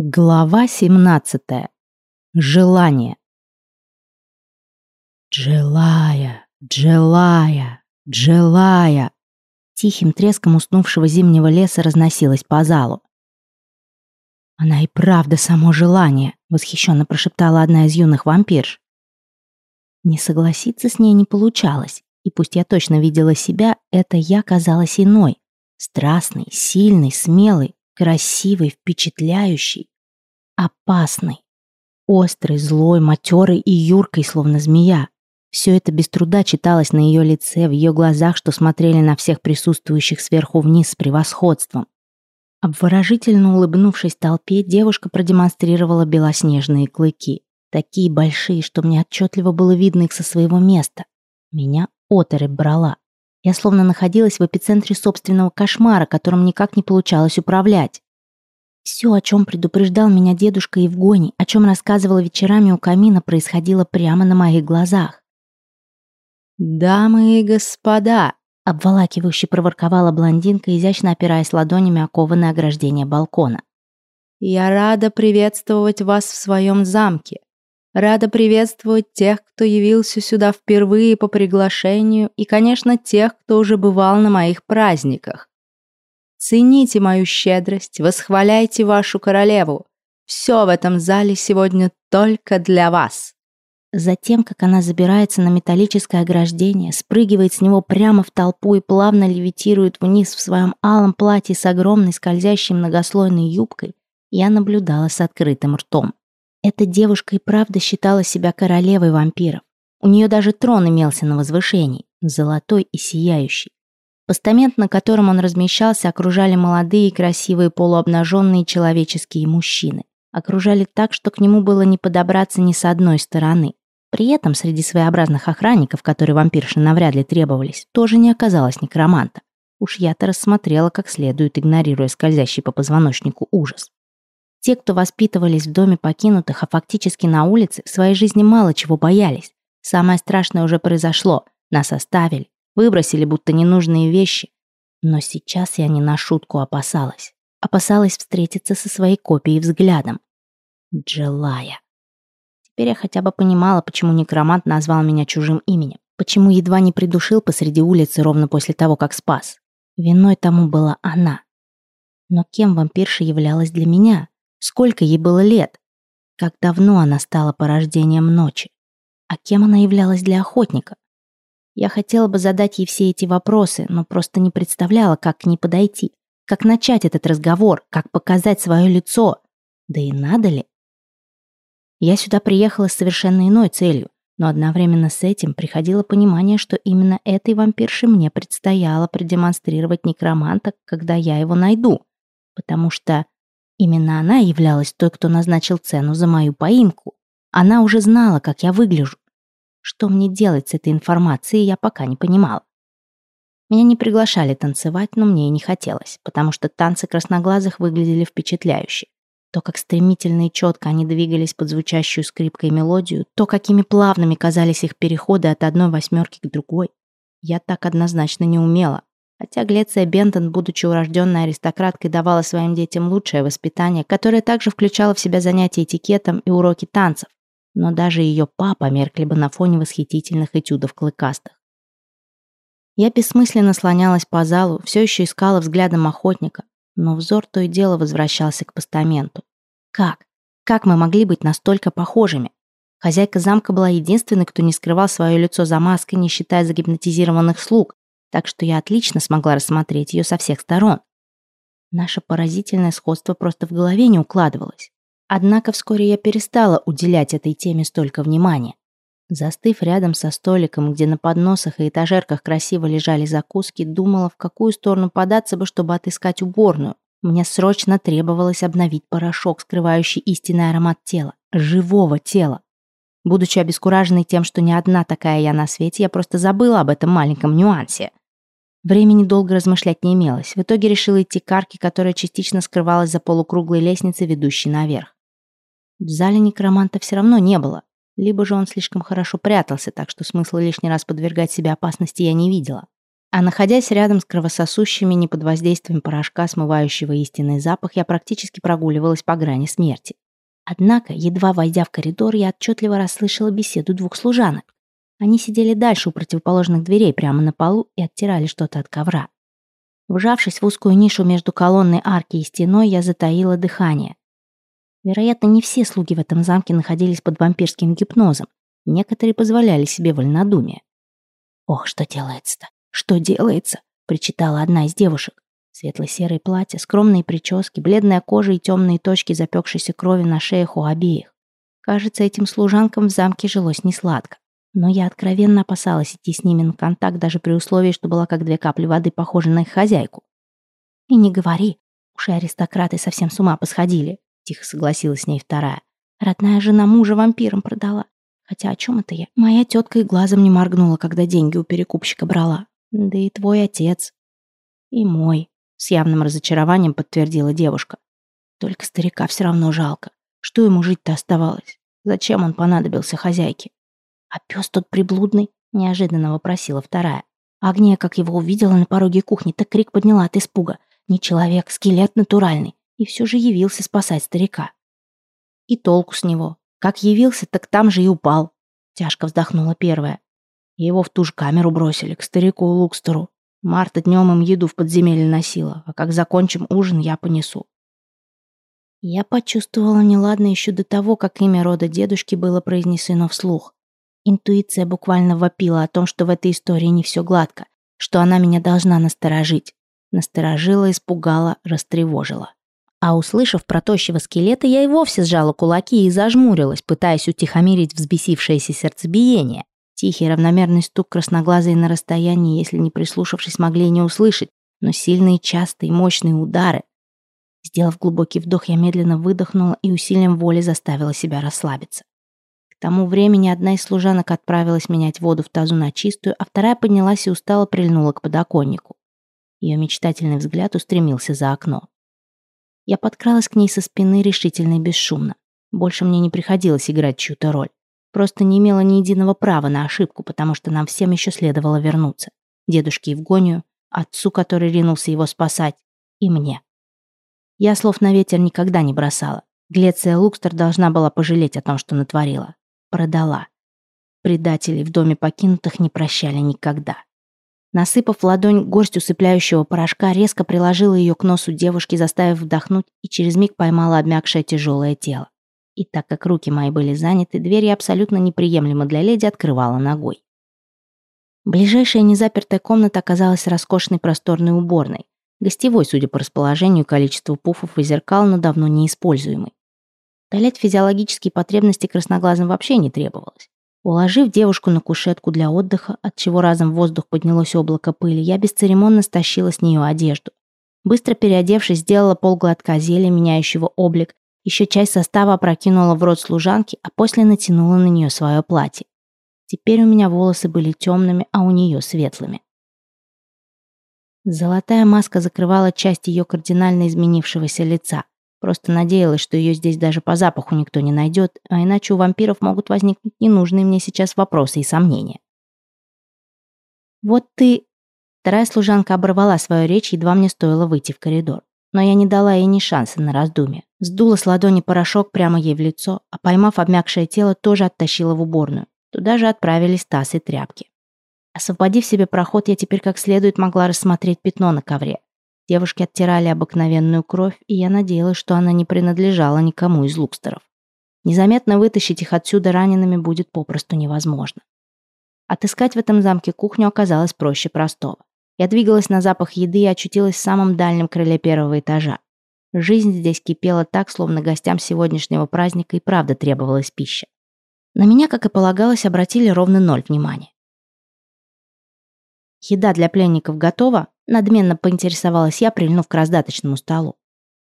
Глава 17. Желание. Джелая, Джелая, Джелая. Тихим треском уснувшего зимнего леса разносилось по залу. Она и правда само желание, восхищенно прошептала одна из юных вампирш. Не согласиться с ней не получалось, и пусть я точно видела себя, это я казалась иной, страстной, сильной, смелой, красивый, впечатляющий, опасный. Острый, злой, матерый и юркой, словно змея. Все это без труда читалось на ее лице, в ее глазах, что смотрели на всех присутствующих сверху вниз с превосходством. Обворожительно улыбнувшись толпе, девушка продемонстрировала белоснежные клыки. Такие большие, что мне отчетливо было видно их со своего места. Меня оторопь брала. Я словно находилась в эпицентре собственного кошмара, которым никак не получалось управлять. Все, о чем предупреждал меня дедушка Евгоний, о чем рассказывала вечерами у камина, происходило прямо на моих глазах. «Дамы и господа!» — обволакивающе проворковала блондинка, изящно опираясь ладонями о кованое ограждение балкона. «Я рада приветствовать вас в своем замке. Рада приветствовать тех, кто явился сюда впервые по приглашению, и, конечно, тех, кто уже бывал на моих праздниках. Цените мою щедрость, восхваляйте вашу королеву. Все в этом зале сегодня только для вас». Затем, как она забирается на металлическое ограждение, спрыгивает с него прямо в толпу и плавно левитирует вниз в своем алом платье с огромной скользящей многослойной юбкой, я наблюдала с открытым ртом. Эта девушка и правда считала себя королевой вампиров. У нее даже трон имелся на возвышении, золотой и сияющий. Постамент, на котором он размещался, окружали молодые и красивые полуобнаженные человеческие мужчины. Окружали так, что к нему было не подобраться ни с одной стороны. При этом среди своеобразных охранников, которые вампирши навряд ли требовались, тоже не оказалось некроманта. Уж я-то рассмотрела как следует, игнорируя скользящий по позвоночнику ужас. Те, кто воспитывались в доме покинутых, а фактически на улице, в своей жизни мало чего боялись. Самое страшное уже произошло. Нас оставили, выбросили будто ненужные вещи. Но сейчас я не на шутку опасалась. Опасалась встретиться со своей копией взглядом. Джелая. Теперь я хотя бы понимала, почему некромант назвал меня чужим именем. Почему едва не придушил посреди улицы ровно после того, как спас. Виной тому была она. Но кем вампирша являлась для меня? Сколько ей было лет? Как давно она стала порождением ночи? А кем она являлась для охотника? Я хотела бы задать ей все эти вопросы, но просто не представляла, как к ней подойти, как начать этот разговор, как показать свое лицо. Да и надо ли? Я сюда приехала с совершенно иной целью, но одновременно с этим приходило понимание, что именно этой вампирше мне предстояло продемонстрировать некроманта, когда я его найду, потому что Именно она являлась той, кто назначил цену за мою поимку. Она уже знала, как я выгляжу. Что мне делать с этой информацией, я пока не понимала. Меня не приглашали танцевать, но мне и не хотелось, потому что танцы красноглазых выглядели впечатляюще. То, как стремительно и четко они двигались под звучащую скрипкой мелодию, то, какими плавными казались их переходы от одной восьмерки к другой. Я так однозначно не умела. Хотя Глеция Бентон, будучи урожденной аристократкой, давала своим детям лучшее воспитание, которое также включало в себя занятия этикетом и уроки танцев. Но даже ее папа меркли бы на фоне восхитительных этюдов клыкастых. Я бессмысленно слонялась по залу, все еще искала взглядом охотника, но взор то и дело возвращался к постаменту. Как? Как мы могли быть настолько похожими? Хозяйка замка была единственной, кто не скрывал свое лицо за маской, не считая загипнотизированных слуг, так что я отлично смогла рассмотреть ее со всех сторон. Наше поразительное сходство просто в голове не укладывалось. Однако вскоре я перестала уделять этой теме столько внимания. Застыв рядом со столиком, где на подносах и этажерках красиво лежали закуски, думала, в какую сторону податься бы, чтобы отыскать уборную. Мне срочно требовалось обновить порошок, скрывающий истинный аромат тела, живого тела. Будучи обескураженной тем, что не одна такая я на свете, я просто забыла об этом маленьком нюансе. Времени долго размышлять не имелось. В итоге решила идти к арке, которая частично скрывалась за полукруглой лестницей, ведущей наверх. В зале некроманта все равно не было. Либо же он слишком хорошо прятался, так что смысла лишний раз подвергать себя опасности я не видела. А находясь рядом с кровососущими, не под воздействием порошка, смывающего истинный запах, я практически прогуливалась по грани смерти. Однако, едва войдя в коридор, я отчетливо расслышала беседу двух служанок. Они сидели дальше у противоположных дверей, прямо на полу, и оттирали что-то от ковра. Вжавшись в узкую нишу между колонной арки и стеной, я затаила дыхание. Вероятно, не все слуги в этом замке находились под вампирским гипнозом. Некоторые позволяли себе вольнодумие. Ох, что делается-то? «Что делается?» — причитала одна из девушек. Светло-серое платье, скромные прически, бледная кожа и темные точки запекшейся крови на шеях у обеих. Кажется, этим служанкам в замке жилось несладко. Но я откровенно опасалась идти с ними на контакт даже при условии, что была как две капли воды похожа на их хозяйку. «И не говори, уж и аристократы совсем с ума посходили», — тихо согласилась с ней вторая. «Родная жена мужа вампиром продала. Хотя о чем это я? Моя тетка и глазом не моргнула, когда деньги у перекупщика брала. Да и твой отец. И мой. С явным разочарованием подтвердила девушка. Только старика все равно жалко. Что ему жить-то оставалось? Зачем он понадобился хозяйке? А пес тот приблудный? Неожиданно вопросила вторая. Агния, как его увидела на пороге кухни, так крик подняла от испуга. Не человек, скелет натуральный. И все же явился спасать старика. И толку с него. Как явился, так там же и упал. Тяжко вздохнула первая. Его в ту же камеру бросили, к старику Лукстеру. Марта днем им еду в подземелье носила, а как закончим ужин, я понесу. Я почувствовала неладно еще до того, как имя рода дедушки было произнесено вслух. Интуиция буквально вопила о том, что в этой истории не все гладко, что она меня должна насторожить. Насторожила, испугала, растревожила. А услышав про тощего скелета, я и вовсе сжала кулаки и зажмурилась, пытаясь утихомирить взбесившееся сердцебиение. Тихий равномерный стук красноглазые на расстоянии, если не прислушавшись, могли не услышать, но сильные, частые, мощные удары. Сделав глубокий вдох, я медленно выдохнула и усилием воли заставила себя расслабиться. Тому времени одна из служанок отправилась менять воду в тазу на чистую, а вторая поднялась и устало прильнула к подоконнику. Ее мечтательный взгляд устремился за окно. Я подкралась к ней со спины решительно и бесшумно. Больше мне не приходилось играть чью-то роль. Просто не имела ни единого права на ошибку, потому что нам всем еще следовало вернуться. Дедушке Евгонию, отцу, который ринулся его спасать, и мне. Я слов на ветер никогда не бросала. Глеция Лукстер должна была пожалеть о том, что натворила. Продала. Предателей в доме покинутых не прощали никогда. Насыпав ладонь горсть усыпляющего порошка, резко приложила ее к носу девушки, заставив вдохнуть, и через миг поймала обмякшее тяжелое тело и так как руки мои были заняты, дверь я абсолютно неприемлемо для леди открывала ногой. Ближайшая незапертая комната оказалась роскошной просторной уборной, гостевой, судя по расположению и количеству пуфов и зеркал, но давно неиспользуемой. Утолять физиологические потребности красноглазым вообще не требовалось. Уложив девушку на кушетку для отдыха, от чего разом в воздух поднялось облако пыли, я бесцеремонно стащила с нее одежду. Быстро переодевшись, сделала полглотка зелья, меняющего облик, еще часть состава опрокинула в рот служанки, а после натянула на нее свое платье. Теперь у меня волосы были темными, а у нее светлыми. Золотая маска закрывала часть ее кардинально изменившегося лица. Просто надеялась, что ее здесь даже по запаху никто не найдет, а иначе у вампиров могут возникнуть ненужные мне сейчас вопросы и сомнения. «Вот ты...» Вторая служанка оборвала свою речь, едва мне стоило выйти в коридор. Но я не дала ей ни шанса на раздумье. Сдула с ладони порошок прямо ей в лицо, а поймав обмякшее тело, тоже оттащила в уборную. Туда же отправились таз и тряпки. Освободив себе проход, я теперь как следует могла рассмотреть пятно на ковре. Девушки оттирали обыкновенную кровь, и я надеялась, что она не принадлежала никому из лукстеров. Незаметно вытащить их отсюда ранеными будет попросту невозможно. Отыскать в этом замке кухню оказалось проще простого. Я двигалась на запах еды и очутилась в самом дальнем крыле первого этажа. Жизнь здесь кипела так, словно гостям сегодняшнего праздника и правда требовалась пища. На меня, как и полагалось, обратили ровно ноль внимания. «Еда для пленников готова?» – надменно поинтересовалась я, прильнув к раздаточному столу.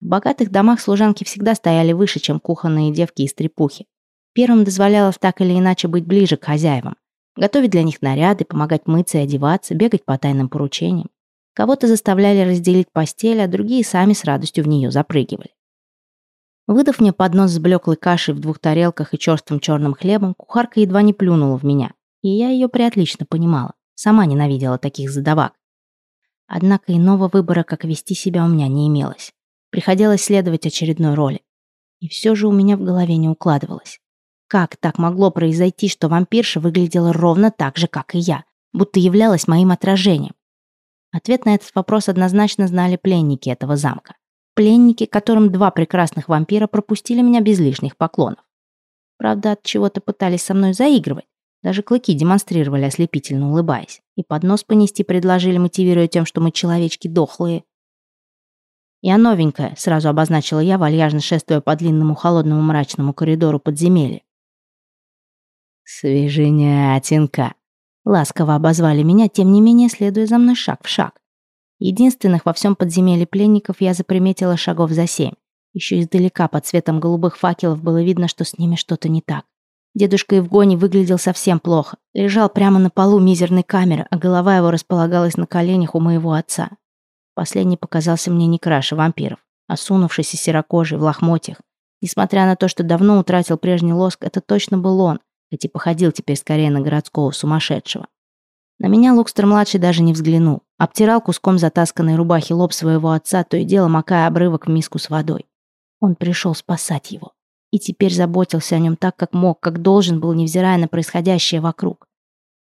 В богатых домах служанки всегда стояли выше, чем кухонные девки и стрепухи. Первым дозволялось так или иначе быть ближе к хозяевам. Готовить для них наряды, помогать мыться и одеваться, бегать по тайным поручениям. Кого-то заставляли разделить постель, а другие сами с радостью в нее запрыгивали. Выдав мне поднос с блеклой кашей в двух тарелках и черствым черным хлебом, кухарка едва не плюнула в меня. И я ее приотлично понимала. Сама ненавидела таких задавак. Однако иного выбора, как вести себя, у меня не имелось. Приходилось следовать очередной роли. И все же у меня в голове не укладывалось. Как так могло произойти, что вампирша выглядела ровно так же, как и я, будто являлась моим отражением? Ответ на этот вопрос однозначно знали пленники этого замка. Пленники, которым два прекрасных вампира пропустили меня без лишних поклонов. Правда, от чего-то пытались со мной заигрывать. Даже клыки демонстрировали, ослепительно улыбаясь. И под нос понести предложили, мотивируя тем, что мы человечки дохлые. «Я новенькая», — сразу обозначила я, вальяжно шествуя по длинному холодному мрачному коридору подземелья. «Свеженятинка», — ласково обозвали меня, тем не менее следуя за мной шаг в шаг. Единственных во всем подземелье пленников я заприметила шагов за семь. Еще издалека под светом голубых факелов было видно, что с ними что-то не так. Дедушка Евгоний выглядел совсем плохо. Лежал прямо на полу мизерной камеры, а голова его располагалась на коленях у моего отца. Последний показался мне не краше вампиров, осунувшийся серокожий в лохмотьях. Несмотря на то, что давно утратил прежний лоск, это точно был он, хоть и походил теперь скорее на городского сумасшедшего. На меня Лукстер-младший даже не взглянул. Обтирал куском затасканной рубахи лоб своего отца, то и дело макая обрывок в миску с водой. Он пришел спасать его и теперь заботился о нем так, как мог, как должен был, невзирая на происходящее вокруг.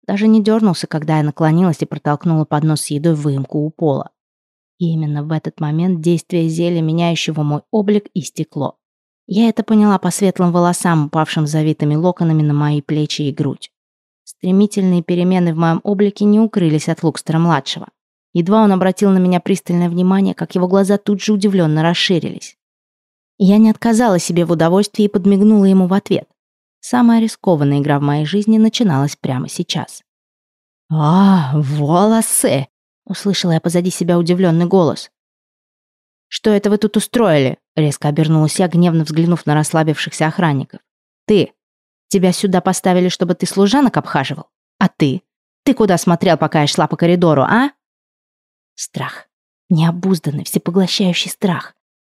Даже не дернулся, когда я наклонилась и протолкнула поднос с едой в выемку у пола. И именно в этот момент действие зелья, меняющего мой облик, истекло. Я это поняла по светлым волосам, упавшим завитыми локонами на мои плечи и грудь. Стремительные перемены в моем облике не укрылись от Лукстера-младшего. Едва он обратил на меня пристальное внимание, как его глаза тут же удивленно расширились. Я не отказала себе в удовольствии и подмигнула ему в ответ. Самая рискованная игра в моей жизни начиналась прямо сейчас. «А, волосы!» — услышала я позади себя удивленный голос. «Что это вы тут устроили?» — резко обернулась я, гневно взглянув на расслабившихся охранников. «Ты! Тебя сюда поставили, чтобы ты служанок обхаживал? А ты? Ты куда смотрел, пока я шла по коридору, а?» Страх. Необузданный, всепоглощающий страх.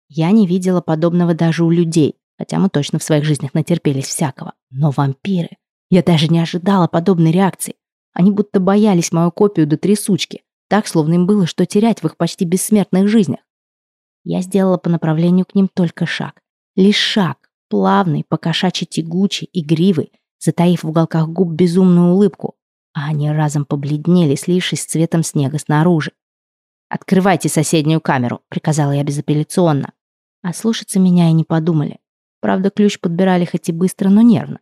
Я не видела подобного даже у людей, хотя мы точно в своих жизнях натерпелись всякого. Но вампиры... Я даже не ожидала подобной реакции. Они будто боялись мою копию до трясучки, так, словно им было что терять в их почти бессмертных жизнях. Я сделала по направлению к ним только шаг. Лишь шаг, плавный, покошачий тягучий, игривый, затаив в уголках губ безумную улыбку, а они разом побледнели, слившись цветом снега снаружи. «Открывайте соседнюю камеру», — приказала я безапелляционно. А слушаться меня и не подумали. Правда, ключ подбирали хоть и быстро, но нервно.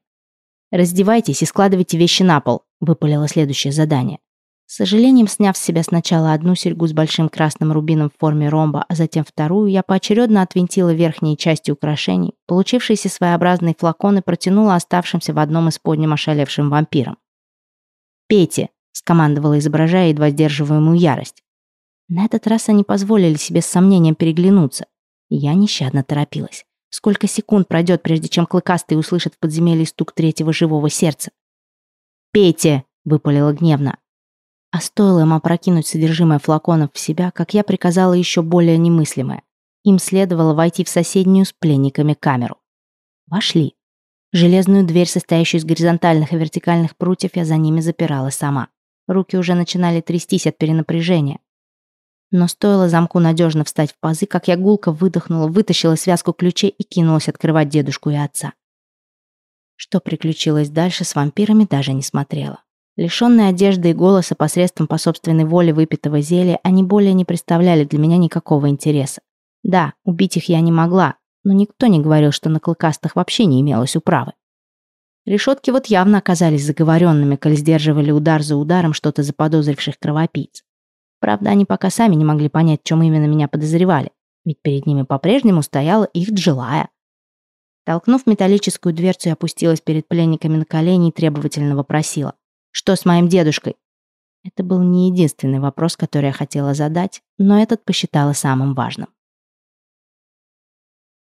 «Раздевайтесь и складывайте вещи на пол», — выпалило следующее задание. С сожалением, сняв с себя сначала одну серьгу с большим красным рубином в форме ромба, а затем вторую, я поочередно отвинтила верхние части украшений, получившиеся своеобразные флаконы протянула оставшимся в одном из подням ошалевшим вампирам. «Пейте», — скомандовала, изображая едва сдерживаемую ярость. На этот раз они позволили себе с сомнением переглянуться. Я нещадно торопилась. Сколько секунд пройдет, прежде чем Клыкастый услышит в подземелье стук третьего живого сердца? «Пейте!» — выпалила гневно. А стоило им опрокинуть содержимое флаконов в себя, как я приказала еще более немыслимое. Им следовало войти в соседнюю с пленниками камеру. Вошли. Железную дверь, состоящую из горизонтальных и вертикальных прутьев, я за ними запирала сама. Руки уже начинали трястись от перенапряжения. Но стоило замку надежно встать в пазы, как я гулко выдохнула, вытащила связку ключей и кинулась открывать дедушку и отца. Что приключилось дальше с вампирами, даже не смотрела. Лишенные одежды и голоса посредством по собственной воле выпитого зелья, они более не представляли для меня никакого интереса. Да, убить их я не могла, но никто не говорил, что на клыкастых вообще не имелось управы. Решетки вот явно оказались заговоренными, коль сдерживали удар за ударом что-то заподозривших кровопийц. Правда, они пока сами не могли понять, в чем именно меня подозревали, ведь перед ними по-прежнему стояла их Джилая. Толкнув металлическую дверцу, я опустилась перед пленниками на колени и требовательно вопросила. «Что с моим дедушкой?» Это был не единственный вопрос, который я хотела задать, но этот посчитала самым важным.